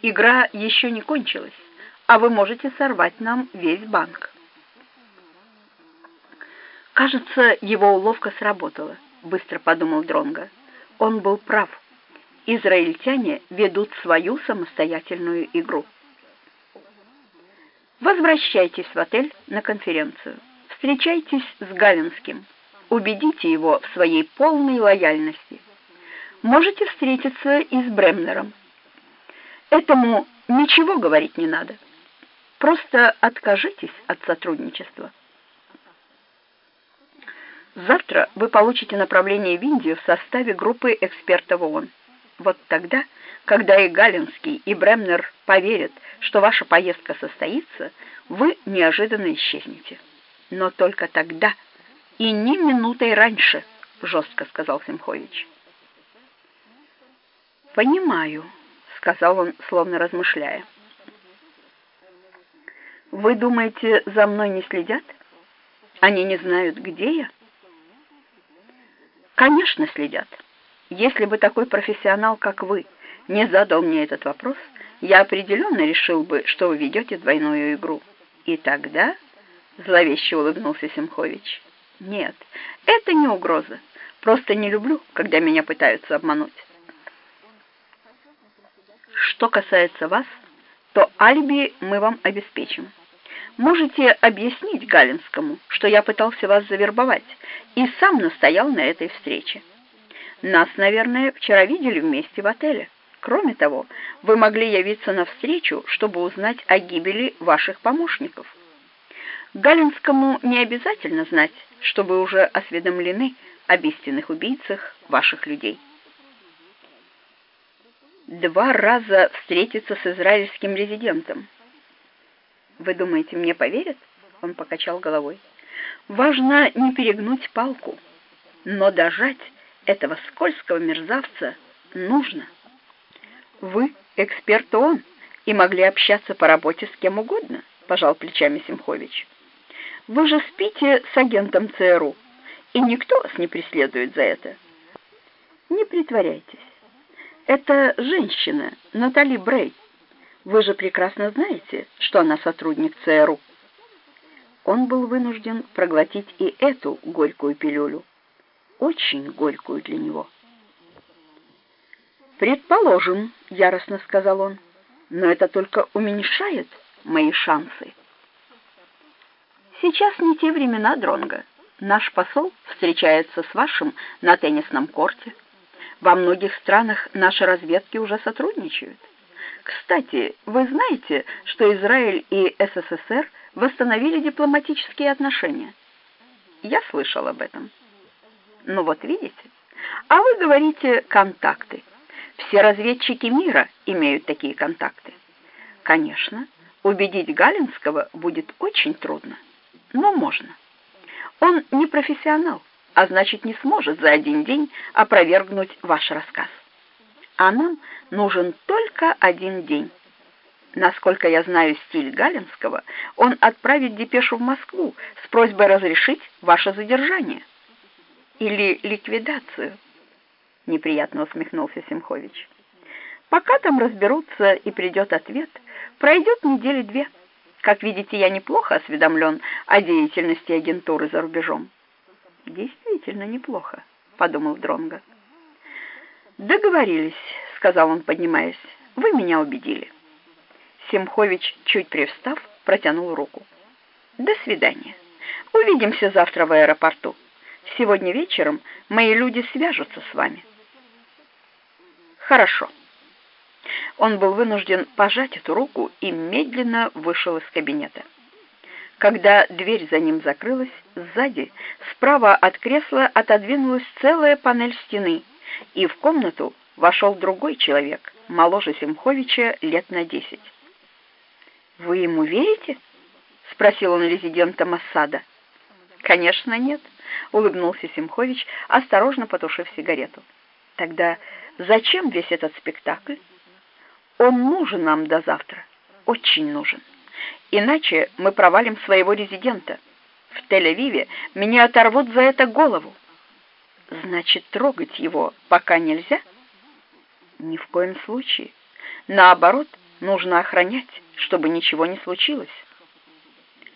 Игра еще не кончилась, а вы можете сорвать нам весь банк. Кажется, его уловка сработала, быстро подумал Дронга. Он был прав. Израильтяне ведут свою самостоятельную игру. Возвращайтесь в отель на конференцию. Встречайтесь с Галинским. Убедите его в своей полной лояльности. Можете встретиться и с Бремнером. Этому ничего говорить не надо. Просто откажитесь от сотрудничества. Завтра вы получите направление в Индию в составе группы экспертов ООН. Вот тогда, когда и Галинский, и Бремнер поверят, что ваша поездка состоится, вы неожиданно исчезнете. Но только тогда и ни минутой раньше, жестко сказал Семхович. Понимаю, сказал он, словно размышляя. Вы думаете, за мной не следят? Они не знают, где я? Конечно, следят. Если бы такой профессионал, как вы, не задал мне этот вопрос, я определенно решил бы, что вы ведете двойную игру. И тогда, зловеще улыбнулся Семхович, нет, это не угроза. Просто не люблю, когда меня пытаются обмануть. Что касается вас, то алиби мы вам обеспечим. Можете объяснить Галинскому, что я пытался вас завербовать и сам настоял на этой встрече. Нас, наверное, вчера видели вместе в отеле. Кроме того, вы могли явиться на встречу, чтобы узнать о гибели ваших помощников. Галинскому не обязательно знать, что вы уже осведомлены об истинных убийцах ваших людей. Два раза встретиться с израильским резидентом. Вы думаете, мне поверят? Он покачал головой. Важно не перегнуть палку, но дожать этого скользкого мерзавца нужно. Вы эксперт ООН и могли общаться по работе с кем угодно, пожал плечами Семхович. Вы же спите с агентом ЦРУ, и никто вас не преследует за это. Не притворяйтесь. Это женщина, Натали Брей. Вы же прекрасно знаете, что она сотрудник ЦРУ. Он был вынужден проглотить и эту горькую пилюлю очень горькую для него. «Предположим», — яростно сказал он, — «но это только уменьшает мои шансы». «Сейчас не те времена, Дронга. Наш посол встречается с вашим на теннисном корте. Во многих странах наши разведки уже сотрудничают. Кстати, вы знаете, что Израиль и СССР восстановили дипломатические отношения? Я слышал об этом. Ну вот видите? А вы говорите «контакты». Все разведчики мира имеют такие контакты. Конечно, убедить Галинского будет очень трудно, но можно. Он не профессионал, а значит не сможет за один день опровергнуть ваш рассказ. А нам нужен только один день. Насколько я знаю стиль Галинского, он отправит депешу в Москву с просьбой разрешить ваше задержание или ликвидацию?» Неприятно усмехнулся Семхович. «Пока там разберутся и придет ответ, пройдет недели две. Как видите, я неплохо осведомлен о деятельности агентуры за рубежом». «Действительно неплохо», — подумал Дронго. «Договорились», — сказал он, поднимаясь. «Вы меня убедили». Семхович, чуть привстав, протянул руку. «До свидания. Увидимся завтра в аэропорту». Сегодня вечером мои люди свяжутся с вами. Хорошо. Он был вынужден пожать эту руку и медленно вышел из кабинета. Когда дверь за ним закрылась, сзади, справа от кресла отодвинулась целая панель стены, и в комнату вошел другой человек, моложе Семховича лет на десять. «Вы ему верите?» — спросил он резидента Массада. «Конечно, нет», — улыбнулся Семхович, осторожно потушив сигарету. «Тогда зачем весь этот спектакль? Он нужен нам до завтра, очень нужен. Иначе мы провалим своего резидента. В Тель-Авиве меня оторвут за это голову. Значит, трогать его пока нельзя?» «Ни в коем случае. Наоборот, нужно охранять, чтобы ничего не случилось.